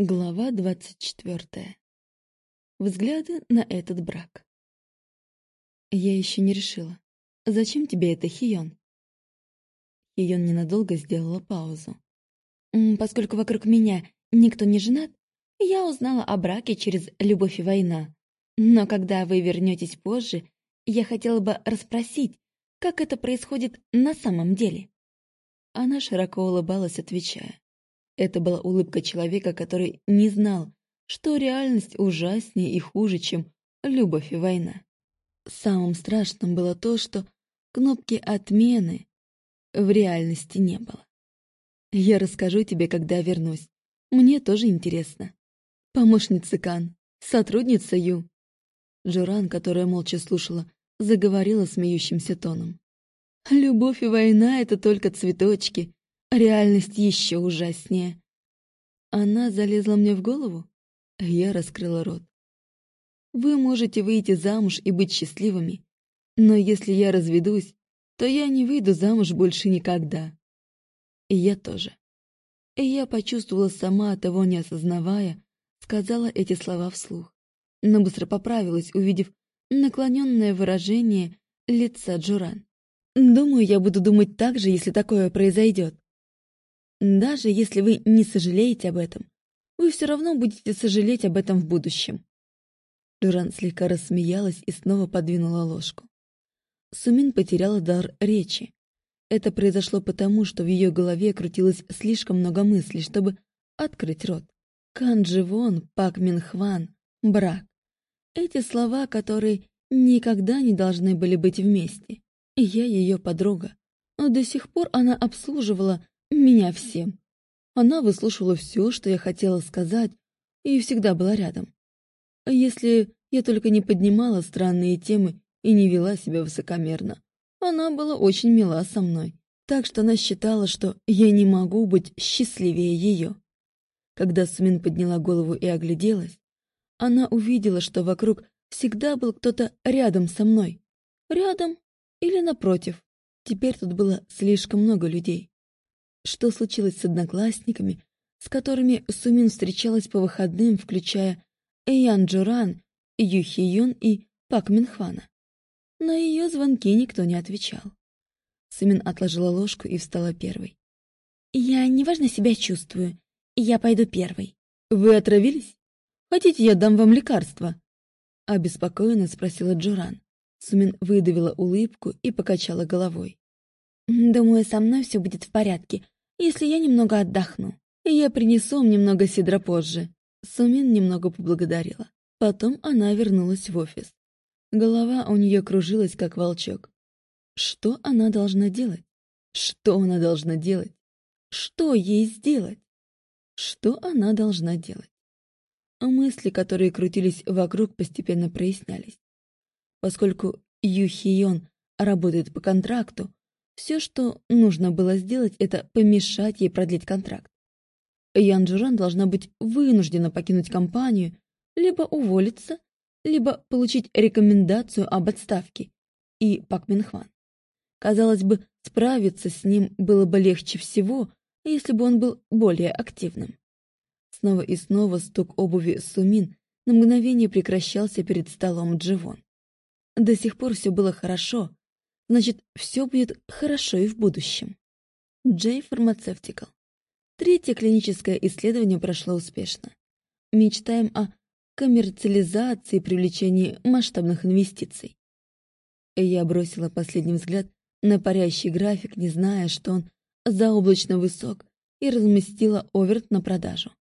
Глава двадцать четвертая. Взгляды на этот брак. Я еще не решила. Зачем тебе это, Хион? Хион ненадолго сделала паузу. Поскольку вокруг меня никто не женат, я узнала о браке через любовь и война. Но когда вы вернетесь позже, я хотела бы расспросить, как это происходит на самом деле. Она широко улыбалась, отвечая. Это была улыбка человека, который не знал, что реальность ужаснее и хуже, чем любовь и война. Самым страшным было то, что кнопки отмены в реальности не было. Я расскажу тебе, когда вернусь. Мне тоже интересно. Помощница Кан, сотрудница Ю. Джуран, которая молча слушала, заговорила смеющимся тоном. Любовь и война — это только цветочки, Реальность еще ужаснее. Она залезла мне в голову? Я раскрыла рот. Вы можете выйти замуж и быть счастливыми, но если я разведусь, то я не выйду замуж больше никогда. И я тоже. И я почувствовала сама, того не осознавая, сказала эти слова вслух, но быстро поправилась, увидев наклоненное выражение лица Джуран. Думаю, я буду думать так же, если такое произойдет. Даже если вы не сожалеете об этом, вы все равно будете сожалеть об этом в будущем. Дуран слегка рассмеялась и снова подвинула ложку. Сумин потеряла дар речи. Это произошло потому, что в ее голове крутилось слишком много мыслей, чтобы открыть рот. Кан Дживон, Пак Минхван, брак. Эти слова, которые никогда не должны были быть вместе. Я ее подруга. Но до сих пор она обслуживала меня всем. Она выслушивала все, что я хотела сказать, и всегда была рядом. Если я только не поднимала странные темы и не вела себя высокомерно, она была очень мила со мной, так что она считала, что я не могу быть счастливее ее. Когда Сумин подняла голову и огляделась, она увидела, что вокруг всегда был кто-то рядом со мной. Рядом или напротив. Теперь тут было слишком много людей что случилось с одноклассниками, с которыми Сумин встречалась по выходным, включая Эйян Джуран, Ю Хи Юн и Пак Минхвана. На ее звонки никто не отвечал. Сумин отложила ложку и встала первой. «Я неважно себя чувствую. Я пойду первой». «Вы отравились? Хотите, я дам вам лекарство?» Обеспокоенно спросила Джуран. Сумин выдавила улыбку и покачала головой. «Думаю, со мной все будет в порядке если я немного отдохну. Я принесу вам немного сидра позже». Сумин немного поблагодарила. Потом она вернулась в офис. Голова у нее кружилась, как волчок. Что она должна делать? Что она должна делать? Что ей сделать? Что она должна делать? Мысли, которые крутились вокруг, постепенно прояснялись. Поскольку Ю Хион работает по контракту, все, что нужно было сделать, это помешать ей продлить контракт. Ян Джуран должна быть вынуждена покинуть компанию, либо уволиться, либо получить рекомендацию об отставке. И Пак Минхван. Казалось бы, справиться с ним было бы легче всего, если бы он был более активным. Снова и снова стук обуви Сумин на мгновение прекращался перед столом Дживон. До сих пор все было хорошо, Значит, все будет хорошо и в будущем. Джей Фармацевтикал. Третье клиническое исследование прошло успешно. Мечтаем о коммерциализации и привлечении масштабных инвестиций. Я бросила последний взгляд на парящий график, не зная, что он заоблачно высок, и разместила оверт на продажу.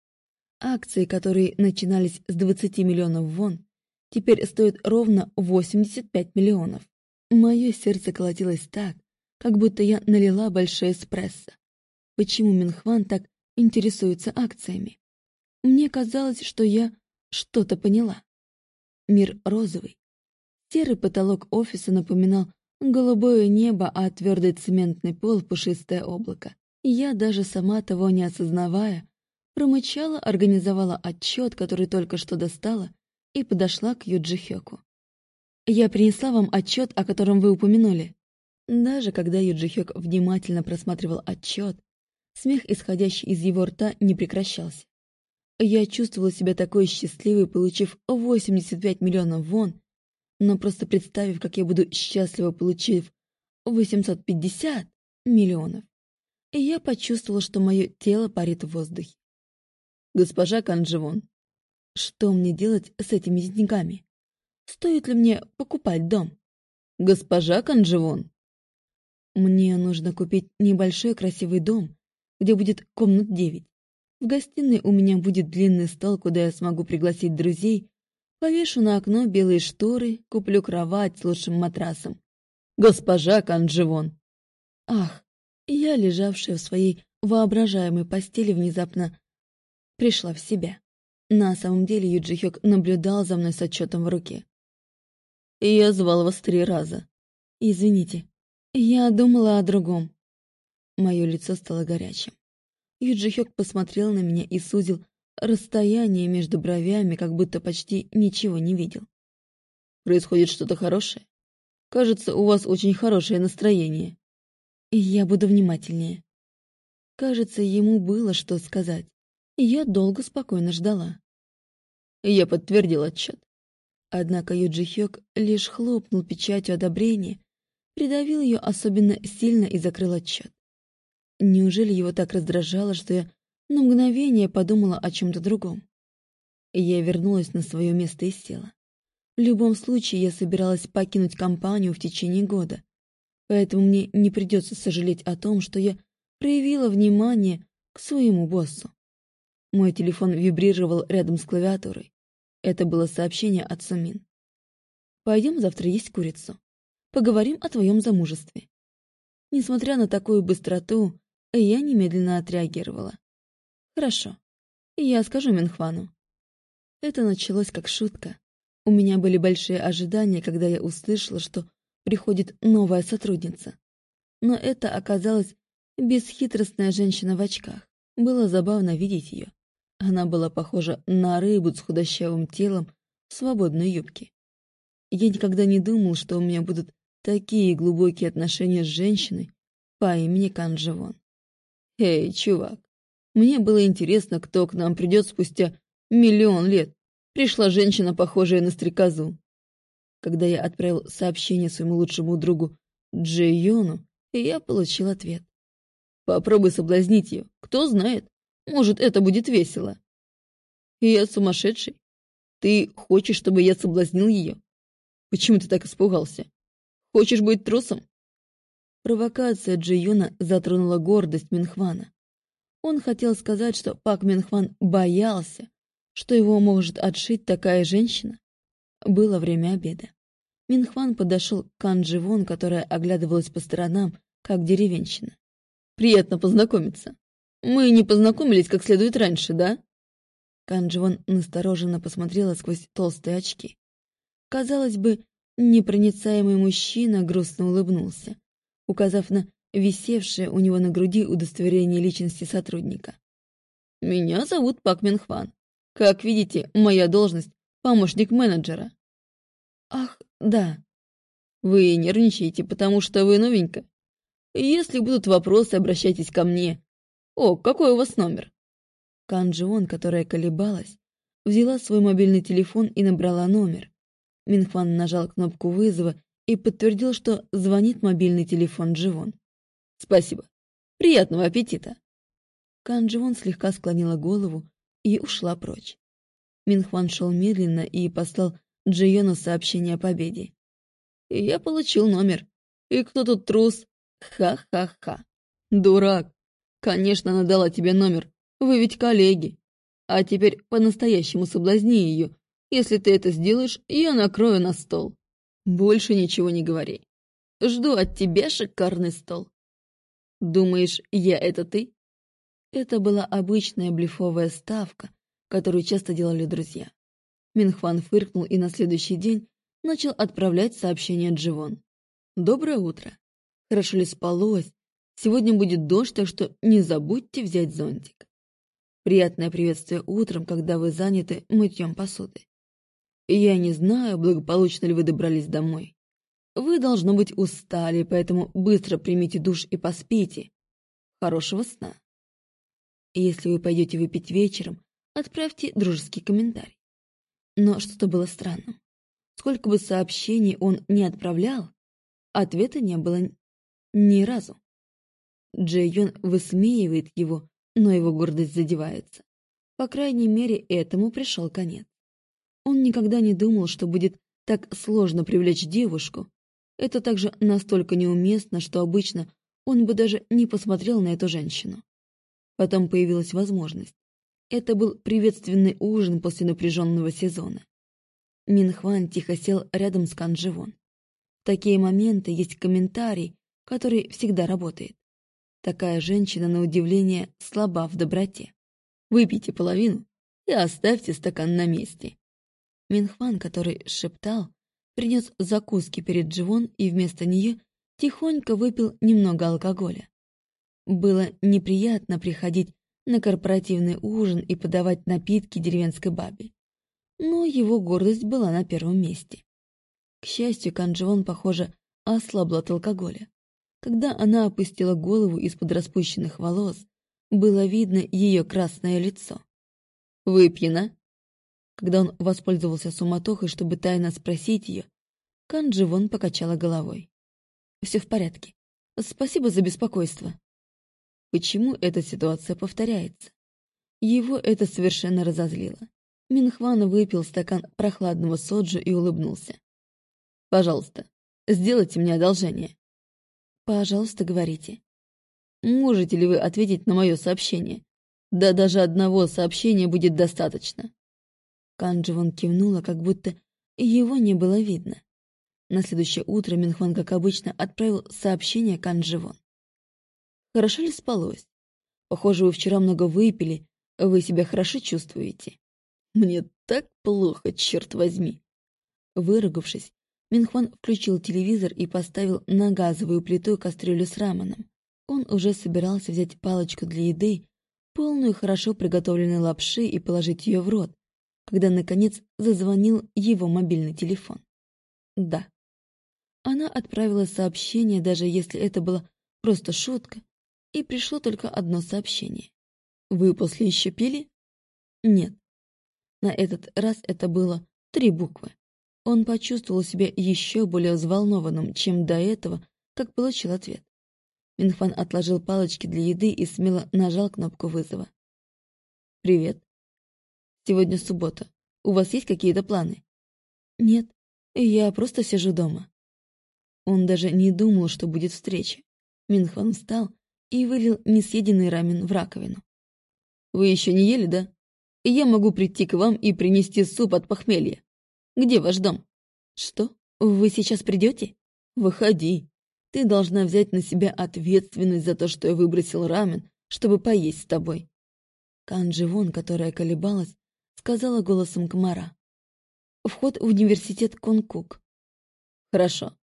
Акции, которые начинались с 20 миллионов вон, теперь стоят ровно 85 миллионов. Мое сердце колотилось так, как будто я налила большой эспрессо. Почему Минхван так интересуется акциями? Мне казалось, что я что-то поняла. Мир розовый. Серый потолок офиса напоминал голубое небо, а твердый цементный пол — пушистое облако. Я, даже сама того не осознавая, промычала, организовала отчет, который только что достала, и подошла к Юджи Хёку. Я принесла вам отчет, о котором вы упомянули. Даже когда Юджихёк внимательно просматривал отчет, смех, исходящий из его рта, не прекращался. Я чувствовала себя такой счастливой, получив 85 миллионов вон, но просто представив, как я буду счастлива, получив 850 миллионов, я почувствовала, что мое тело парит в воздухе. «Госпожа Кандживон, что мне делать с этими деньгами? Стоит ли мне покупать дом?» «Госпожа Кандживон!» «Мне нужно купить небольшой красивый дом, где будет комнат девять. В гостиной у меня будет длинный стол, куда я смогу пригласить друзей, повешу на окно белые шторы, куплю кровать с лучшим матрасом. Госпожа Кандживон!» Ах, я, лежавшая в своей воображаемой постели, внезапно пришла в себя. На самом деле Юджи Хёк наблюдал за мной с отчетом в руке. «Я звал вас три раза». «Извините, я думала о другом». Мое лицо стало горячим. Юджи Хёк посмотрел на меня и сузил расстояние между бровями, как будто почти ничего не видел. «Происходит что-то хорошее? Кажется, у вас очень хорошее настроение». «Я буду внимательнее». Кажется, ему было что сказать. Я долго спокойно ждала. Я подтвердил отчет. Однако Юджи Хёк лишь хлопнул печатью одобрения, придавил ее особенно сильно и закрыл отчет. Неужели его так раздражало, что я на мгновение подумала о чем-то другом? Я вернулась на свое место и села. В любом случае, я собиралась покинуть компанию в течение года, поэтому мне не придется сожалеть о том, что я проявила внимание к своему боссу. Мой телефон вибрировал рядом с клавиатурой. Это было сообщение от Сумин. «Пойдем завтра есть курицу. Поговорим о твоем замужестве». Несмотря на такую быстроту, я немедленно отреагировала. «Хорошо. Я скажу Минхвану». Это началось как шутка. У меня были большие ожидания, когда я услышала, что приходит новая сотрудница. Но это оказалась бесхитростная женщина в очках. Было забавно видеть ее. Она была похожа на рыбу с худощавым телом в свободной юбке. Я никогда не думал, что у меня будут такие глубокие отношения с женщиной по имени Кандживон. Эй, чувак, мне было интересно, кто к нам придет спустя миллион лет. Пришла женщина, похожая на стрекозу. Когда я отправил сообщение своему лучшему другу Джей Йону, я получил ответ. Попробуй соблазнить ее. Кто знает, может, это будет весело. Я сумасшедший? Ты хочешь, чтобы я соблазнил ее? Почему ты так испугался? Хочешь быть трусом? Провокация Джиюна затронула гордость Минхвана. Он хотел сказать, что Пак Минхван боялся, что его может отшить такая женщина. Было время обеда. Минхван подошел к Кан Дживон, которая оглядывалась по сторонам, как деревенщина. «Приятно познакомиться. Мы не познакомились как следует раньше, да?» Кандживон настороженно посмотрела сквозь толстые очки. Казалось бы, непроницаемый мужчина грустно улыбнулся, указав на висевшее у него на груди удостоверение личности сотрудника. «Меня зовут Пак Минхван. Как видите, моя должность — помощник менеджера». «Ах, да». «Вы нервничаете, потому что вы новенькая. Если будут вопросы, обращайтесь ко мне. «О, какой у вас номер?» Канджион, которая колебалась, взяла свой мобильный телефон и набрала номер. Минхван нажал кнопку вызова и подтвердил, что звонит мобильный телефон Дживон. «Спасибо. Приятного аппетита!» Канджион слегка склонила голову и ушла прочь. Минхван шел медленно и послал Джиону сообщение о победе. «Я получил номер. И кто тут трус? Ха-ха-ха. Дурак. Конечно, она дала тебе номер. Вы ведь коллеги. А теперь по-настоящему соблазни ее. Если ты это сделаешь, я накрою на стол. Больше ничего не говори. Жду от тебя шикарный стол. Думаешь, я это ты? Это была обычная блефовая ставка, которую часто делали друзья. Минхван фыркнул и на следующий день начал отправлять сообщение Дживон. «Доброе утро. Хорошо ли спалось? Сегодня будет дождь, так что не забудьте взять зонтик. Приятное приветствие утром, когда вы заняты мытьем посуды. Я не знаю, благополучно ли вы добрались домой. Вы, должно быть, устали, поэтому быстро примите душ и поспите. Хорошего сна. Если вы пойдете выпить вечером, отправьте дружеский комментарий. Но что-то было странным. Сколько бы сообщений он не отправлял, ответа не было ни разу. Джейон высмеивает его, но его гордость задевается. По крайней мере, этому пришел конец. Он никогда не думал, что будет так сложно привлечь девушку. Это также настолько неуместно, что обычно он бы даже не посмотрел на эту женщину. Потом появилась возможность. Это был приветственный ужин после напряженного сезона. Минхван тихо сел рядом с Канживон. В такие моменты есть комментарий, который всегда работает. Такая женщина, на удивление, слаба в доброте. Выпейте половину и оставьте стакан на месте. Минхван, который шептал, принес закуски перед Дживон и вместо нее тихонько выпил немного алкоголя. Было неприятно приходить на корпоративный ужин и подавать напитки деревенской бабе. Но его гордость была на первом месте. К счастью, Кандживон, похоже, ослабла от алкоголя. Когда она опустила голову из-под распущенных волос, было видно ее красное лицо. «Выпьено?» Когда он воспользовался суматохой, чтобы тайно спросить ее, Канджи покачала головой. «Все в порядке. Спасибо за беспокойство». Почему эта ситуация повторяется? Его это совершенно разозлило. Минхван выпил стакан прохладного соджу и улыбнулся. «Пожалуйста, сделайте мне одолжение». «Пожалуйста, говорите». «Можете ли вы ответить на мое сообщение? Да даже одного сообщения будет достаточно». Кандживон кивнула, как будто его не было видно. На следующее утро Минхван, как обычно, отправил сообщение Кандживон. «Хорошо ли спалось? Похоже, вы вчера много выпили. Вы себя хорошо чувствуете?» «Мне так плохо, черт возьми!» Выругавшись, Минхван включил телевизор и поставил на газовую плиту кастрюлю с раменом. Он уже собирался взять палочку для еды, полную хорошо приготовленной лапши и положить ее в рот, когда, наконец, зазвонил его мобильный телефон. Да. Она отправила сообщение, даже если это была просто шутка, и пришло только одно сообщение. «Вы после еще пили?» «Нет». На этот раз это было три буквы. Он почувствовал себя еще более взволнованным, чем до этого, как получил ответ. Минфан отложил палочки для еды и смело нажал кнопку вызова. «Привет. Сегодня суббота. У вас есть какие-то планы?» «Нет, я просто сижу дома». Он даже не думал, что будет встреча. Минхван встал и вылил несъеденный рамен в раковину. «Вы еще не ели, да? Я могу прийти к вам и принести суп от похмелья. Где ваш дом?» «Что? Вы сейчас придете?» «Выходи. Ты должна взять на себя ответственность за то, что я выбросил рамен, чтобы поесть с тобой». Канджи Вон, которая колебалась, сказала голосом комара. «Вход в университет Конкук». «Хорошо.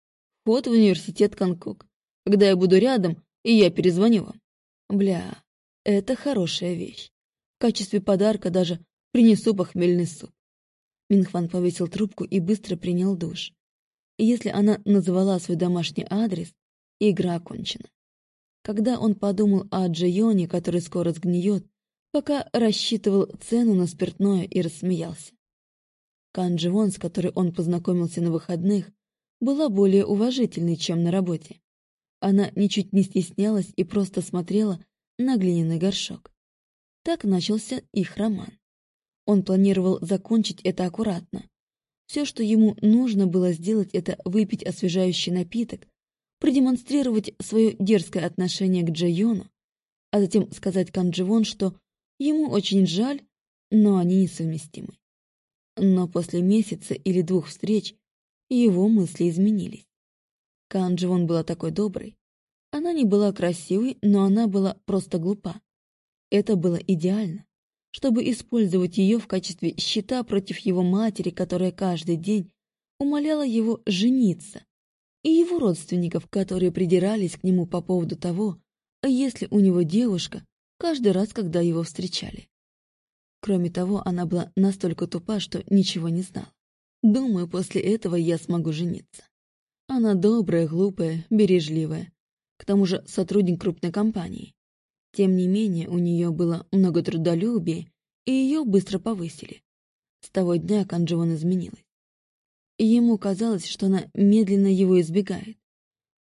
Вход в университет Конкук. Когда я буду рядом, и я перезвоню вам». «Бля, это хорошая вещь. В качестве подарка даже принесу похмельный суп». Минхван повесил трубку и быстро принял душ. Если она называла свой домашний адрес, игра окончена. Когда он подумал о Джейоне, который скоро сгниет, пока рассчитывал цену на спиртное и рассмеялся. Кан Дживон, с которой он познакомился на выходных, была более уважительной, чем на работе. Она ничуть не стеснялась и просто смотрела на глиняный горшок. Так начался их роман. Он планировал закончить это аккуратно. Все, что ему нужно было сделать, это выпить освежающий напиток, продемонстрировать свое дерзкое отношение к Джайону, а затем сказать Кандживон, что Ему очень жаль, но они несовместимы. Но после месяца или двух встреч его мысли изменились. Кандживон была такой доброй. Она не была красивой, но она была просто глупа. Это было идеально, чтобы использовать ее в качестве щита против его матери, которая каждый день умоляла его жениться, и его родственников, которые придирались к нему по поводу того, если у него девушка, каждый раз, когда его встречали. Кроме того, она была настолько тупа, что ничего не знала. Думаю, после этого я смогу жениться. Она добрая, глупая, бережливая. К тому же сотрудник крупной компании. Тем не менее, у нее было много трудолюбия и ее быстро повысили. С того дня Кандживон изменилась. Ему казалось, что она медленно его избегает.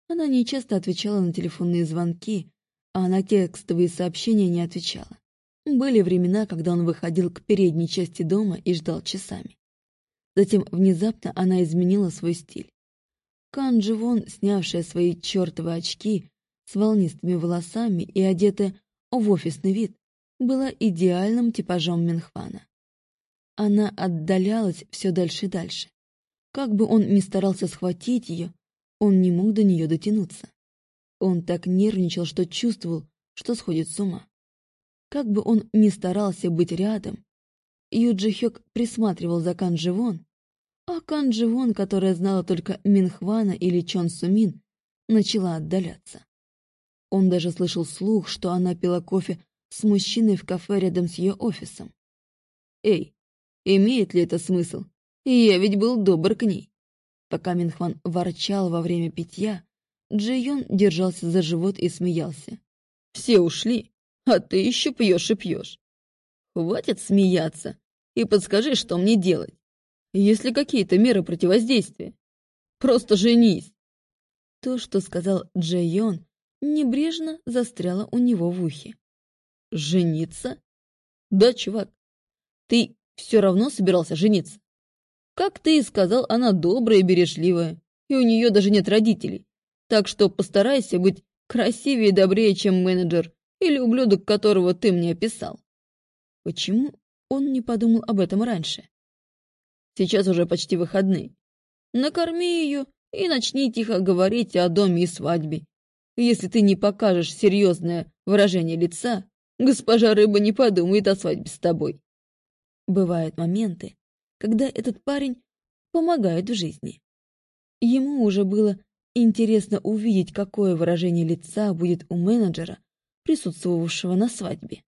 Она нечасто отвечала на телефонные звонки, а на текстовые сообщения не отвечала. Были времена, когда он выходил к передней части дома и ждал часами. Затем внезапно она изменила свой стиль. Кан Дживон, снявшая свои чертовы очки с волнистыми волосами и одетая в офисный вид, была идеальным типажом Минхвана. Она отдалялась все дальше и дальше. Как бы он ни старался схватить ее, он не мог до нее дотянуться. Он так нервничал, что чувствовал, что сходит с ума. Как бы он ни старался быть рядом, Юджи Хёк присматривал за Кан Дживон, а Кан Дживон, которая знала только Минхвана или Чон Сумин, начала отдаляться. Он даже слышал слух, что она пила кофе с мужчиной в кафе рядом с ее офисом. «Эй, имеет ли это смысл? Я ведь был добр к ней». Пока Минхван ворчал во время питья, Джи Йон держался за живот и смеялся. «Все ушли, а ты еще пьешь и пьешь. Хватит смеяться и подскажи, что мне делать. Есть ли какие-то меры противодействия? Просто женись!» То, что сказал Джей Йон, небрежно застряло у него в ухе. «Жениться? Да, чувак, ты все равно собирался жениться. Как ты и сказал, она добрая и бережливая, и у нее даже нет родителей. Так что постарайся быть красивее и добрее, чем менеджер или ублюдок, которого ты мне описал. Почему он не подумал об этом раньше? Сейчас уже почти выходные. Накорми ее и начни тихо говорить о доме и свадьбе. Если ты не покажешь серьезное выражение лица, госпожа Рыба не подумает о свадьбе с тобой. Бывают моменты, когда этот парень помогает в жизни. Ему уже было интересно увидеть, какое выражение лица будет у менеджера, присутствовавшего на свадьбе.